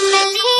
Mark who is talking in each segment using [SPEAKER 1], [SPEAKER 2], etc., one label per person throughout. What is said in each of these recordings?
[SPEAKER 1] Thank you.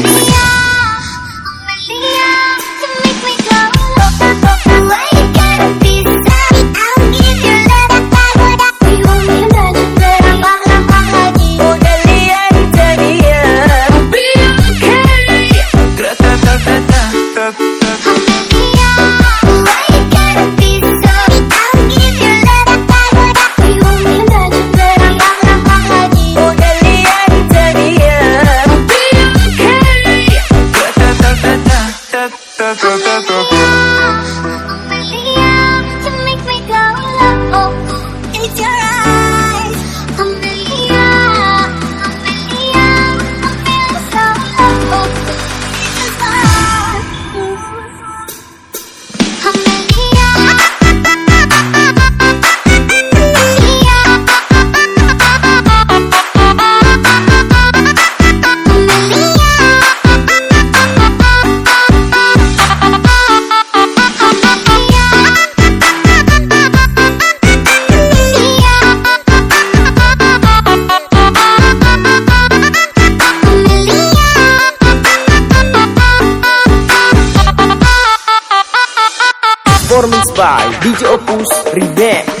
[SPEAKER 1] 哒哒哒哒哒。By DJ Opus Remix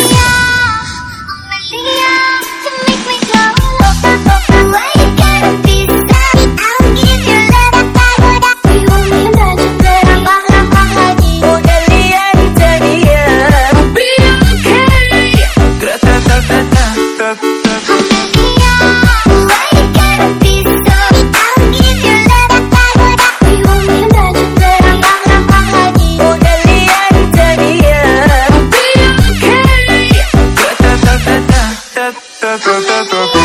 [SPEAKER 1] ta ta ta ta.